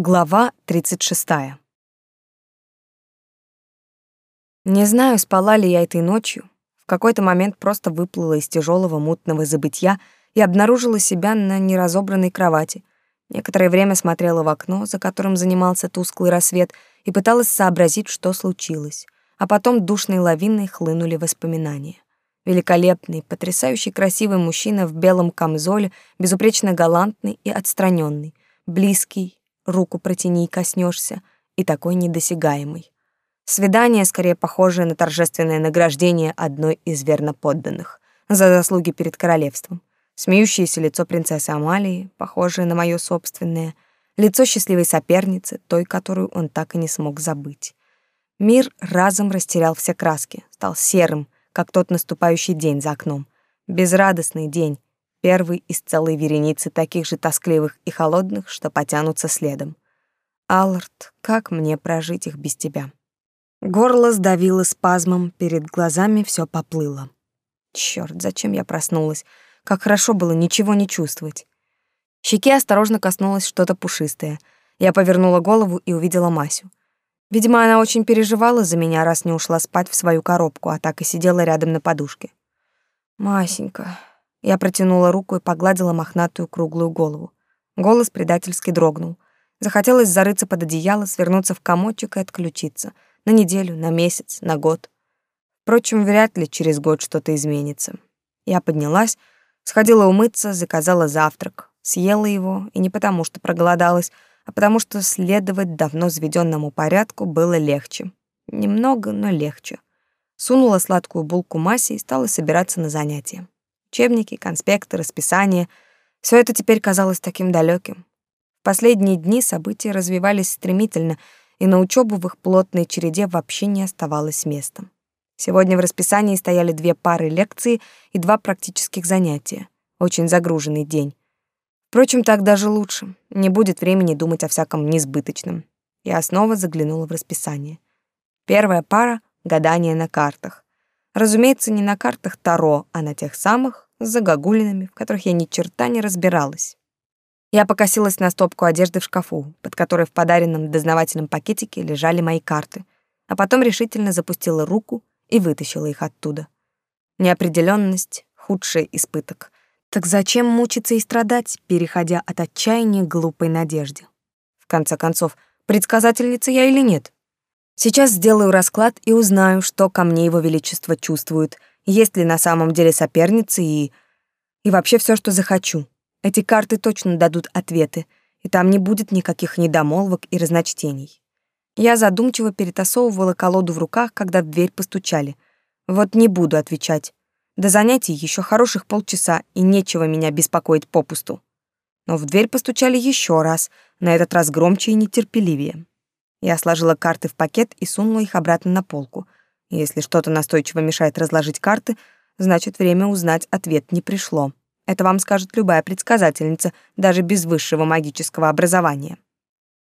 Глава 36. Не знаю, спала ли я этой ночью. В какой-то момент просто выплыла из тяжелого мутного забытья и обнаружила себя на неразобранной кровати. Некоторое время смотрела в окно, за которым занимался тусклый рассвет, и пыталась сообразить, что случилось. А потом душной лавиной хлынули воспоминания. Великолепный, потрясающий красивый мужчина в белом камзоле, безупречно галантный и отстраненный, близкий, руку протяни и коснешься, и такой недосягаемый. Свидание, скорее похожее на торжественное награждение одной из верноподданных за заслуги перед королевством. Смеющееся лицо принцессы Амалии, похожее на мое собственное, лицо счастливой соперницы, той, которую он так и не смог забыть. Мир разом растерял все краски, стал серым, как тот наступающий день за окном. Безрадостный день, первый из целой вереницы таких же тоскливых и холодных, что потянутся следом. Аллард, как мне прожить их без тебя? Горло сдавило спазмом, перед глазами все поплыло. Черт, зачем я проснулась? Как хорошо было ничего не чувствовать. Щеки осторожно коснулось что-то пушистое. Я повернула голову и увидела Масю. Видимо, она очень переживала за меня, раз не ушла спать в свою коробку, а так и сидела рядом на подушке. Масенька, я протянула руку и погладила мохнатую круглую голову. Голос предательски дрогнул. Захотелось зарыться под одеяло, свернуться в комочек и отключиться. На неделю, на месяц, на год. Впрочем, вряд ли через год что-то изменится. Я поднялась, сходила умыться, заказала завтрак, съела его, и не потому, что проголодалась, а потому что следовать давно заведенному порядку было легче. Немного, но легче. Сунула сладкую булку Масе и стала собираться на занятия. Учебники, конспекты, расписание — все это теперь казалось таким далеким. В последние дни события развивались стремительно, и на учебу в их плотной череде вообще не оставалось места. Сегодня в расписании стояли две пары лекций и два практических занятия. Очень загруженный день. Впрочем, так даже лучше. Не будет времени думать о всяком несбыточном. Я снова заглянула в расписание. Первая пара — гадание на картах. Разумеется, не на картах Таро, а на тех самых, с загогулинами, в которых я ни черта не разбиралась. Я покосилась на стопку одежды в шкафу, под которой в подаренном дознавательном пакетике лежали мои карты, а потом решительно запустила руку и вытащила их оттуда. Неопределенность — худший испыток. Так зачем мучиться и страдать, переходя от отчаяния к глупой надежде? В конце концов, предсказательница я или нет? Сейчас сделаю расклад и узнаю, что ко мне его величество чувствует, есть ли на самом деле соперницы и... И вообще все, что захочу. Эти карты точно дадут ответы, и там не будет никаких недомолвок и разночтений. Я задумчиво перетасовывала колоду в руках, когда в дверь постучали. Вот не буду отвечать. До занятий еще хороших полчаса, и нечего меня беспокоить попусту. Но в дверь постучали еще раз, на этот раз громче и нетерпеливее. Я сложила карты в пакет и сунула их обратно на полку. Если что-то настойчиво мешает разложить карты, значит, время узнать ответ не пришло. Это вам скажет любая предсказательница, даже без высшего магического образования.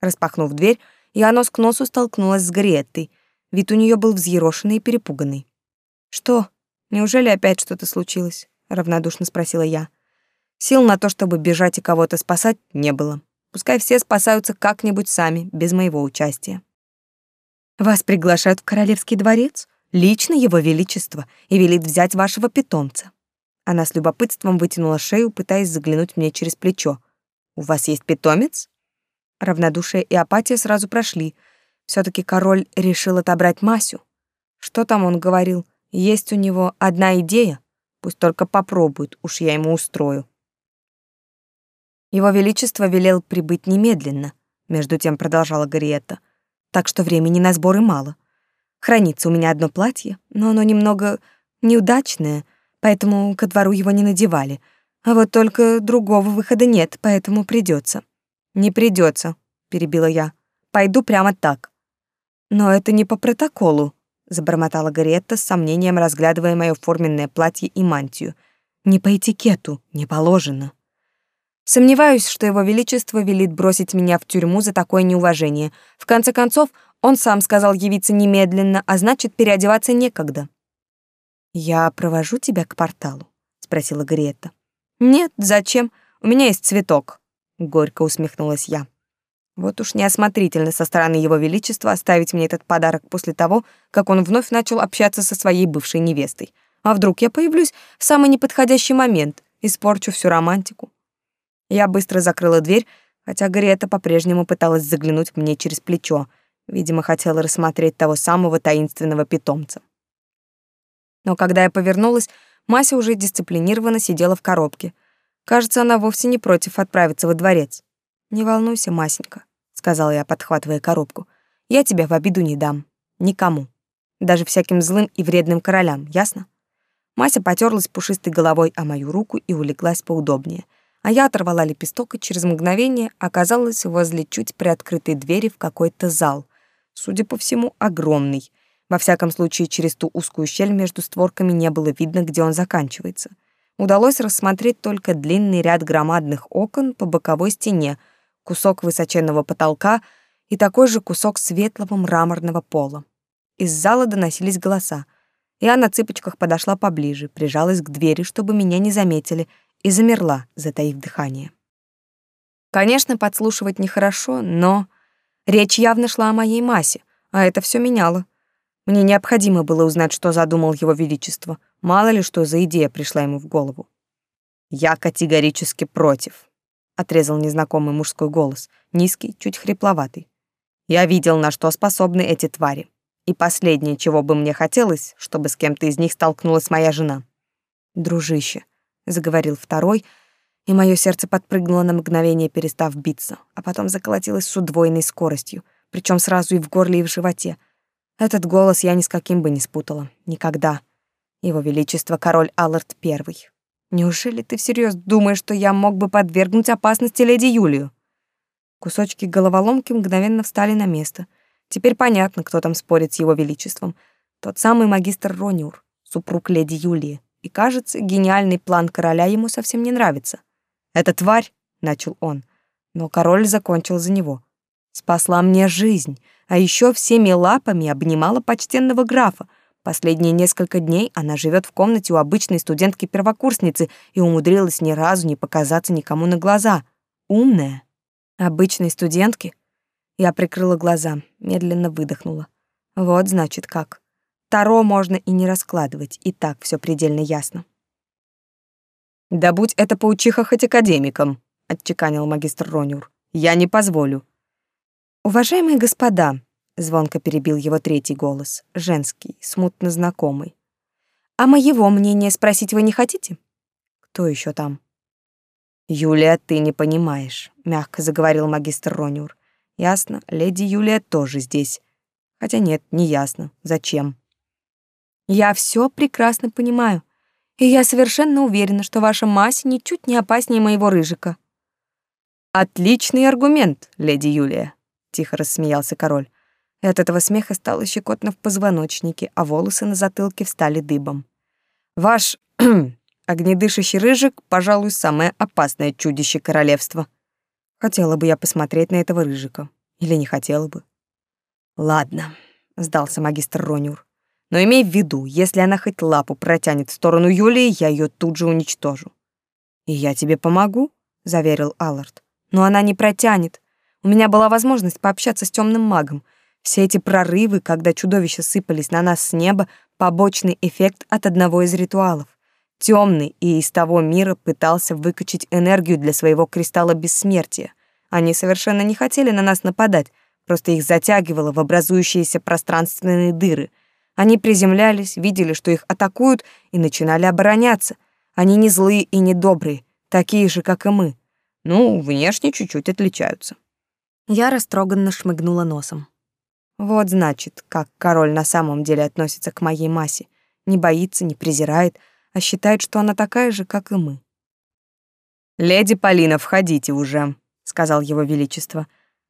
Распахнув дверь, я нос к носу столкнулась с Греттой. Вид у нее был взъерошенный и перепуганный. «Что? Неужели опять что-то случилось?» — равнодушно спросила я. Сил на то, чтобы бежать и кого-то спасать, не было. Пускай все спасаются как-нибудь сами, без моего участия. Вас приглашают в королевский дворец, лично его величество, и велит взять вашего питомца. Она с любопытством вытянула шею, пытаясь заглянуть мне через плечо. У вас есть питомец? Равнодушие и апатия сразу прошли. все таки король решил отобрать Масю. Что там он говорил? Есть у него одна идея? Пусть только попробует, уж я ему устрою. Его Величество велел прибыть немедленно, между тем продолжала Гарриетта, так что времени на сборы мало. Хранится у меня одно платье, но оно немного неудачное, поэтому ко двору его не надевали. А вот только другого выхода нет, поэтому придется. Не придется, перебила я. Пойду прямо так. Но это не по протоколу, забормотала Гарриетта с сомнением, разглядывая мое форменное платье и мантию. Не по этикету, не положено. Сомневаюсь, что его величество велит бросить меня в тюрьму за такое неуважение. В конце концов, он сам сказал явиться немедленно, а значит, переодеваться некогда. «Я провожу тебя к порталу?» — спросила Грета. «Нет, зачем? У меня есть цветок», — горько усмехнулась я. Вот уж неосмотрительно со стороны его величества оставить мне этот подарок после того, как он вновь начал общаться со своей бывшей невестой. А вдруг я появлюсь в самый неподходящий момент, испорчу всю романтику? Я быстро закрыла дверь, хотя Гарриета по-прежнему пыталась заглянуть мне через плечо, видимо, хотела рассмотреть того самого таинственного питомца. Но когда я повернулась, Мася уже дисциплинированно сидела в коробке. Кажется, она вовсе не против отправиться во дворец. «Не волнуйся, Масенька», — сказала я, подхватывая коробку. «Я тебя в обиду не дам. Никому. Даже всяким злым и вредным королям, ясно?» Мася потерлась пушистой головой о мою руку и улеглась поудобнее. А я оторвала лепесток и через мгновение оказалась возле чуть приоткрытой двери в какой-то зал. Судя по всему, огромный. Во всяком случае, через ту узкую щель между створками не было видно, где он заканчивается. Удалось рассмотреть только длинный ряд громадных окон по боковой стене — кусок высоченного потолка и такой же кусок светлого мраморного пола. Из зала доносились голоса. Я на цыпочках подошла поближе, прижалась к двери, чтобы меня не заметили, и замерла, затаив дыхание. Конечно, подслушивать нехорошо, но речь явно шла о моей массе, а это все меняло. Мне необходимо было узнать, что задумал его величество. Мало ли, что за идея пришла ему в голову. Я категорически против, отрезал незнакомый мужской голос, низкий, чуть хрипловатый. Я видел, на что способны эти твари. И последнее, чего бы мне хотелось, чтобы с кем-то из них столкнулась моя жена. Дружище, заговорил второй, и мое сердце подпрыгнуло на мгновение, перестав биться, а потом заколотилось с удвоенной скоростью, причем сразу и в горле, и в животе. Этот голос я ни с каким бы не спутала. Никогда. Его Величество король Аллард Первый. Неужели ты всерьез думаешь, что я мог бы подвергнуть опасности леди Юлию? Кусочки головоломки мгновенно встали на место. Теперь понятно, кто там спорит с его величеством. Тот самый магистр Рониур, супруг леди Юлии. И, кажется, гениальный план короля ему совсем не нравится. «Эта тварь», — начал он, но король закончил за него. «Спасла мне жизнь, а еще всеми лапами обнимала почтенного графа, Последние несколько дней она живет в комнате у обычной студентки-первокурсницы и умудрилась ни разу не показаться никому на глаза. Умная. Обычной студентки? Я прикрыла глаза, медленно выдохнула. Вот значит как. Таро можно и не раскладывать, и так все предельно ясно. «Да будь это паучиха хоть академиком», — отчеканил магистр Рониур. «Я не позволю». «Уважаемые господа», Звонко перебил его третий голос, женский, смутно знакомый. «А моего мнения спросить вы не хотите?» «Кто еще там?» «Юлия, ты не понимаешь», — мягко заговорил магистр Рониур. «Ясно, леди Юлия тоже здесь. Хотя нет, не ясно. Зачем?» «Я все прекрасно понимаю, и я совершенно уверена, что ваша Мася ничуть не опаснее моего рыжика». «Отличный аргумент, леди Юлия», — тихо рассмеялся король и от этого смеха стало щекотно в позвоночнике, а волосы на затылке встали дыбом. «Ваш огнедышащий рыжик, пожалуй, самое опасное чудище королевства. Хотела бы я посмотреть на этого рыжика. Или не хотела бы?» «Ладно», — сдался магистр Ронюр. «Но имей в виду, если она хоть лапу протянет в сторону Юлии, я ее тут же уничтожу». «И я тебе помогу», — заверил Аллард. «Но она не протянет. У меня была возможность пообщаться с темным магом, все эти прорывы, когда чудовища сыпались на нас с неба, побочный эффект от одного из ритуалов. Темный и из того мира пытался выкачать энергию для своего кристалла бессмертия. Они совершенно не хотели на нас нападать, просто их затягивало в образующиеся пространственные дыры. Они приземлялись, видели, что их атакуют, и начинали обороняться. Они не злые и не добрые, такие же, как и мы. Ну, внешне чуть-чуть отличаются. Я растроганно шмыгнула носом. Вот значит, как король на самом деле относится к моей массе. Не боится, не презирает, а считает, что она такая же, как и мы. «Леди Полина, входите уже», — сказал его величество.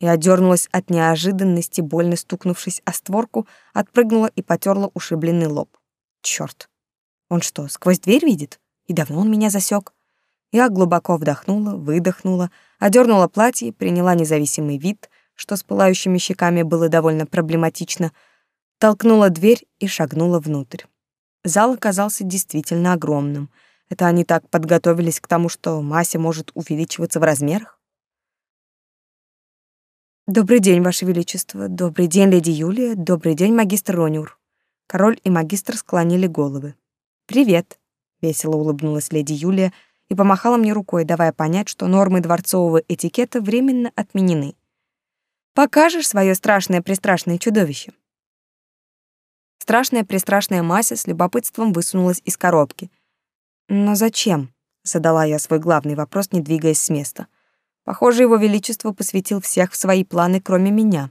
Я дернулась от неожиданности, больно стукнувшись о створку, отпрыгнула и потерла ушибленный лоб. Черт! Он что, сквозь дверь видит? И давно он меня засек? Я глубоко вдохнула, выдохнула, одернула платье, приняла независимый вид — что с пылающими щеками было довольно проблематично, толкнула дверь и шагнула внутрь. Зал оказался действительно огромным. Это они так подготовились к тому, что Мася может увеличиваться в размерах? Добрый день, Ваше Величество. Добрый день, леди Юлия. Добрый день, магистр Рониур. Король и магистр склонили головы. Привет, весело улыбнулась леди Юлия и помахала мне рукой, давая понять, что нормы дворцового этикета временно отменены. Покажешь свое страшное-престрашное чудовище. Страшная пристрашная Мася с любопытством высунулась из коробки. «Но зачем?» — задала я свой главный вопрос, не двигаясь с места. Похоже, его величество посвятил всех в свои планы, кроме меня.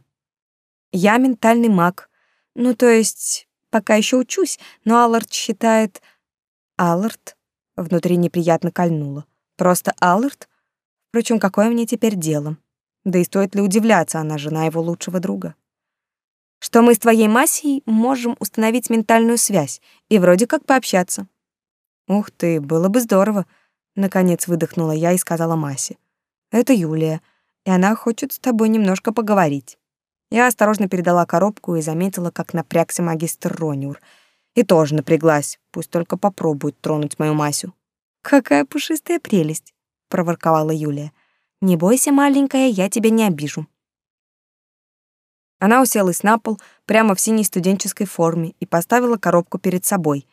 Я ментальный маг. Ну, то есть, пока еще учусь, но Аллард считает... Аллард? Внутри неприятно кольнуло. Просто Аллард? Впрочем, какое мне теперь дело? Да и стоит ли удивляться, она жена его лучшего друга что мы с твоей Масей можем установить ментальную связь и вроде как пообщаться. Ух ты, было бы здорово, наконец выдохнула я и сказала Масе. Это Юлия, и она хочет с тобой немножко поговорить. Я осторожно передала коробку и заметила, как напрягся магистр Рониур. И тоже напряглась, пусть только попробует тронуть мою Масю. «Какая пушистая прелесть!» — проворковала Юлия. «Не бойся, маленькая, я тебя не обижу». Она уселась на пол прямо в синей студенческой форме и поставила коробку перед собой.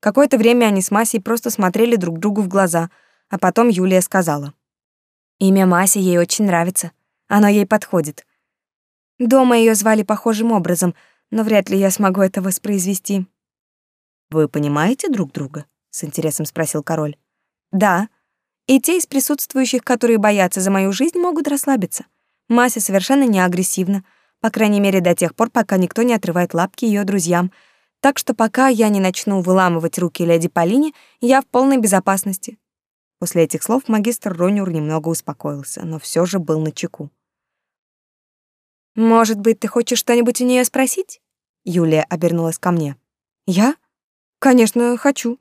Какое-то время они с Масей просто смотрели друг другу в глаза, а потом Юлия сказала. «Имя Маси ей очень нравится. Оно ей подходит. Дома ее звали похожим образом, но вряд ли я смогу это воспроизвести». «Вы понимаете друг друга?» — с интересом спросил король. «Да. И те из присутствующих, которые боятся за мою жизнь, могут расслабиться. Мася совершенно не агрессивна, по крайней мере, до тех пор, пока никто не отрывает лапки ее друзьям. Так что пока я не начну выламывать руки леди Полине, я в полной безопасности. После этих слов магистр Рониур немного успокоился, но все же был на чеку. «Может быть, ты хочешь что-нибудь у нее спросить?» Юлия обернулась ко мне. «Я? Конечно, хочу».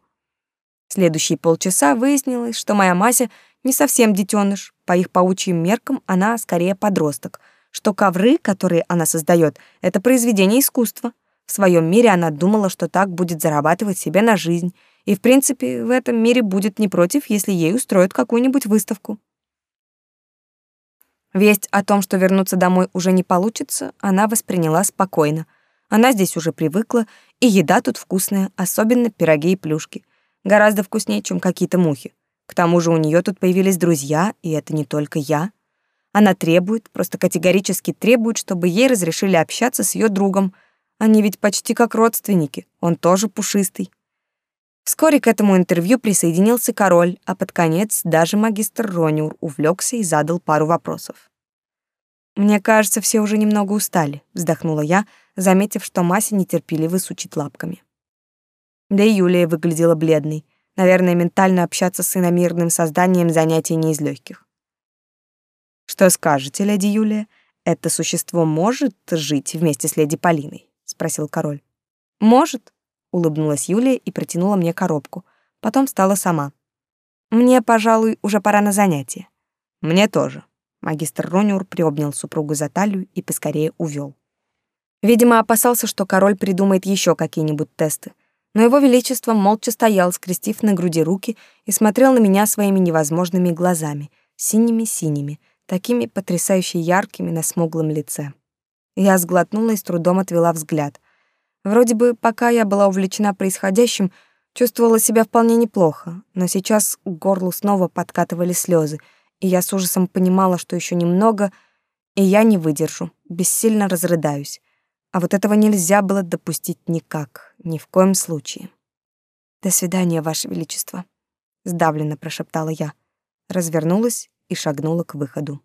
Следующие полчаса выяснилось, что моя Мася не совсем детеныш. По их паучьим меркам она скорее подросток — что ковры, которые она создает, это произведение искусства. В своем мире она думала, что так будет зарабатывать себе на жизнь, и, в принципе, в этом мире будет не против, если ей устроят какую-нибудь выставку. Весть о том, что вернуться домой уже не получится, она восприняла спокойно. Она здесь уже привыкла, и еда тут вкусная, особенно пироги и плюшки. Гораздо вкуснее, чем какие-то мухи. К тому же у нее тут появились друзья, и это не только я. Она требует, просто категорически требует, чтобы ей разрешили общаться с ее другом. Они ведь почти как родственники, он тоже пушистый. Вскоре к этому интервью присоединился король, а под конец даже магистр Рониур увлекся и задал пару вопросов. «Мне кажется, все уже немного устали», — вздохнула я, заметив, что Мася нетерпеливо сучит лапками. Да и Юлия выглядела бледной. Наверное, ментально общаться с иномирным созданием занятие не из легких. Что скажете, леди Юлия? Это существо может жить вместе с леди Полиной? спросил король. Может, улыбнулась Юлия и протянула мне коробку. Потом встала сама. Мне, пожалуй, уже пора на занятие. Мне тоже. Магистр Рониур приобнял супругу за талию и поскорее увел. Видимо, опасался, что король придумает еще какие-нибудь тесты. Но его величество молча стоял, скрестив на груди руки, и смотрел на меня своими невозможными глазами, синими-синими, такими потрясающе яркими на смуглом лице. Я сглотнула и с трудом отвела взгляд. Вроде бы, пока я была увлечена происходящим, чувствовала себя вполне неплохо, но сейчас к горлу снова подкатывали слезы, и я с ужасом понимала, что еще немного, и я не выдержу, бессильно разрыдаюсь. А вот этого нельзя было допустить никак, ни в коем случае. «До свидания, Ваше Величество», — сдавленно прошептала я. Развернулась и шагнула к выходу.